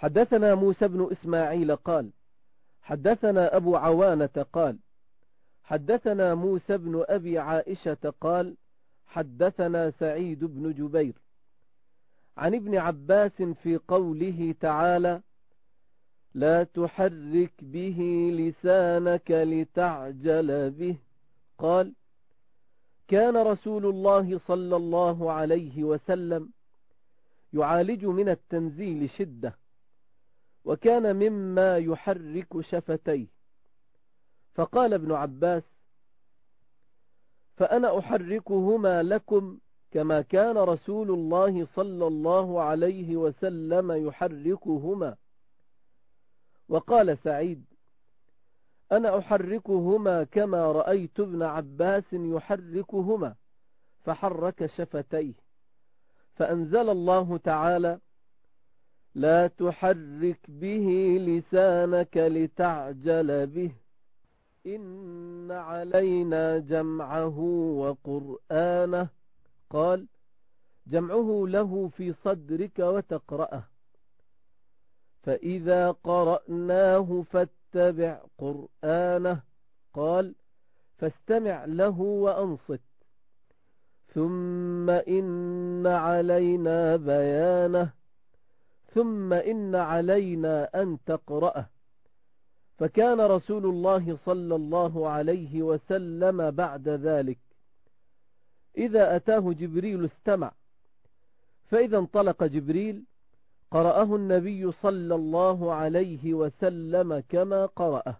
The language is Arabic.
حدثنا موسى بن إسماعيل قال حدثنا أبو عوانة قال حدثنا موسى بن أبي عائشة قال حدثنا سعيد بن جبير. عن ابن عباس في قوله تعالى لا تحرك به لسانك لتعجل به. قال كان رسول الله صلى الله عليه وسلم يعالج من التنزيل شدة. وكان مما يحرك شفتيه. فقال ابن عباس فأنا أحركهما لكم كما كان رسول الله صلى الله عليه وسلم يحركهما. وقال سعيد أنا أحركهما كما رأيت ابن عباس يحركهما فحرك شفتيه. فأنزل الله تعالى لا تحرك به لسانك لتعجل به. إن علينا جمعه وقرآنه. قال جمعه له في صدرك وتقرأه. فإذا قرأناه فاتبع قرآنه. قال فاستمع له وأنصت. ثم إن علينا بيانه. ثم إن علينا أن تقرأه. فكان رسول الله صلى الله عليه وسلم بعد ذلك. إذا أتاه جبريل استمع. فإذا انطلق جبريل قرأه النبي صلى الله عليه وسلم كما قرأه.